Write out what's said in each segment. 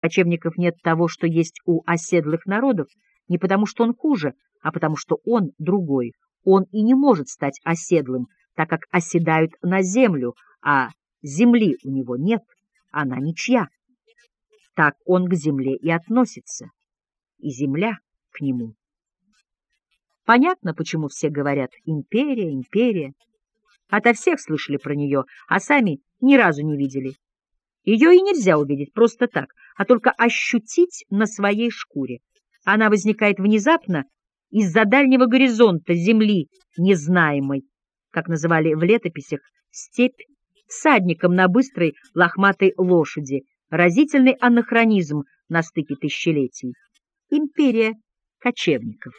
кочевников нет того, что есть у оседлых народов, не потому что он хуже, а потому что он другой. Он и не может стать оседлым, так как оседают на землю, а земли у него нет, она ничья. Так он к земле и относится, и земля к нему. Понятно, почему все говорят «империя, империя». Ото всех слышали про нее, а сами ни разу не видели. Ее и нельзя увидеть просто так, а только ощутить на своей шкуре. Она возникает внезапно из-за дальнего горизонта земли незнаемой, как называли в летописях, степь всадником на быстрой лохматой лошади, разительный анахронизм на стыке тысячелетий. Империя кочевников.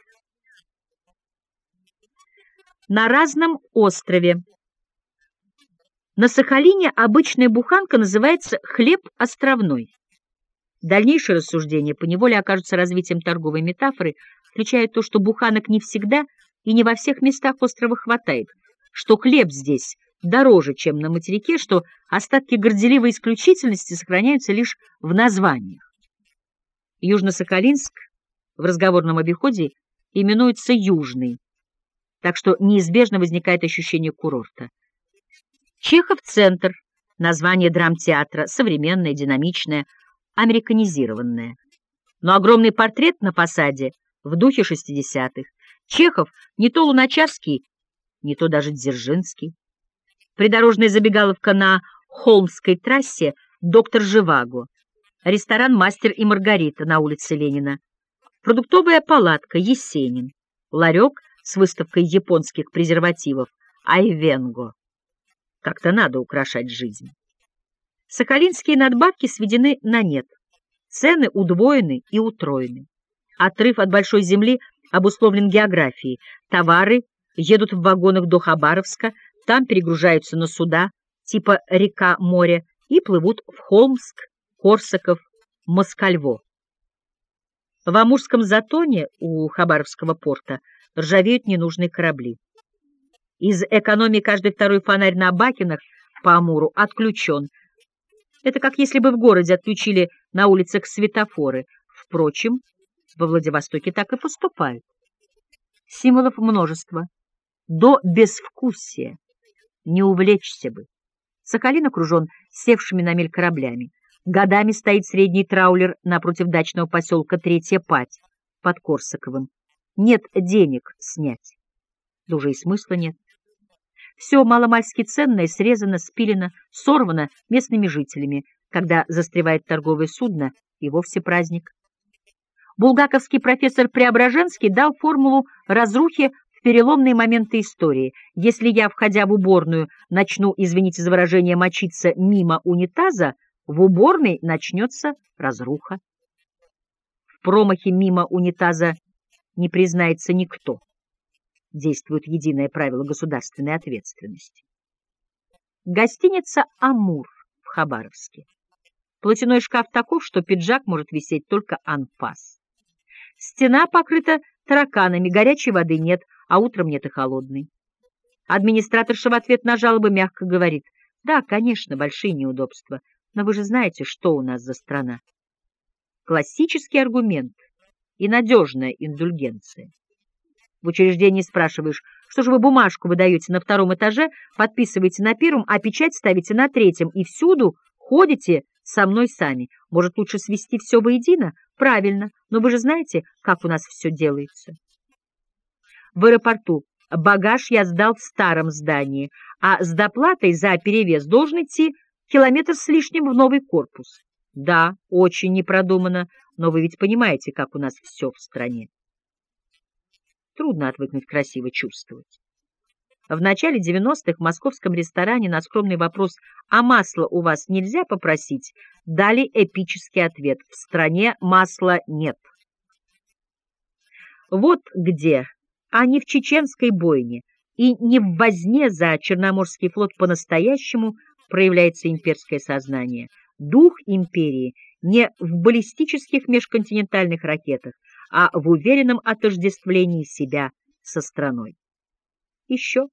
На разном острове. На Сахалине обычная буханка называется хлеб островной. Дальнейшие рассуждения поневоле окажутся развитием торговой метафоры, включая то, что буханок не всегда и не во всех местах острова хватает, что хлеб здесь дороже, чем на материке, что остатки горделивой исключительности сохраняются лишь в названиях. Южно-Сахалинск в разговорном обиходе именуется Южный, так что неизбежно возникает ощущение курорта. Чехов-центр, название драмтеатра, современное, динамичное, американизированное. Но огромный портрет на фасаде в духе 60-х. Чехов не то Луначарский, не то даже Дзержинский. Придорожная забегаловка на Холмской трассе «Доктор Живаго», ресторан «Мастер и Маргарита» на улице Ленина, продуктовая палатка «Есенин», ларек с выставкой японских презервативов «Айвенго». Как-то надо украшать жизнь. Сахалинские надбавки сведены на нет. Цены удвоены и утроены. Отрыв от большой земли обусловлен географией. Товары едут в вагонах до Хабаровска, там перегружаются на суда типа река-море и плывут в Холмск, Корсаков, Москальво. В Амурском затоне у Хабаровского порта ржавеют ненужные корабли. Из экономии каждый второй фонарь на Бакинах по Амуру отключен. Это как если бы в городе отключили на улицах светофоры. Впрочем, во Владивостоке так и поступают. Символов множество. До безвкусия. Не увлечься бы. Сахалин окружен севшими на мель кораблями. Годами стоит средний траулер напротив дачного поселка Третья Пать под Корсаковым. Нет денег снять. Да уже и смысла нет. Все маломальски ценное срезано, спилено, сорвано местными жителями. Когда застревает торговое судно, и вовсе праздник. Булгаковский профессор Преображенский дал формулу разрухи в переломные моменты истории. Если я, входя в уборную, начну, извините за выражение, мочиться мимо унитаза, в уборной начнется разруха. В промахе мимо унитаза не признается никто действует единое правило государственной ответственности. Гостиница «Амур» в Хабаровске. Платяной шкаф таков, что пиджак может висеть только анфас. Стена покрыта тараканами, горячей воды нет, а утром нет и холодной. Администраторша в ответ на жалобы мягко говорит, да, конечно, большие неудобства, но вы же знаете, что у нас за страна. Классический аргумент и надежная индульгенция. В учреждении спрашиваешь, что же вы бумажку выдаете на втором этаже, подписываете на первом, а печать ставите на третьем, и всюду ходите со мной сами. Может, лучше свести все воедино? Правильно, но вы же знаете, как у нас все делается. В аэропорту багаж я сдал в старом здании, а с доплатой за перевес должен идти километр с лишним в новый корпус. Да, очень непродуманно, но вы ведь понимаете, как у нас все в стране. Трудно отвыкнуть красиво чувствовать. В начале 90-х в московском ресторане на скромный вопрос «А масло у вас нельзя попросить?» дали эпический ответ «В стране масла нет». Вот где, а не в чеченской бойне и не в возне за Черноморский флот по-настоящему проявляется имперское сознание. Дух империи не в баллистических межконтинентальных ракетах, а в уверенном отождествлении себя со страной. Еще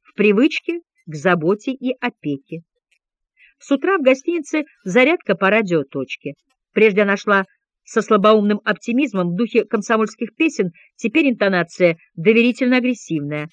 в привычке к заботе и опеке. С утра в гостинице зарядка по радиоточке. Прежде она шла со слабоумным оптимизмом в духе комсомольских песен, теперь интонация доверительно-агрессивная.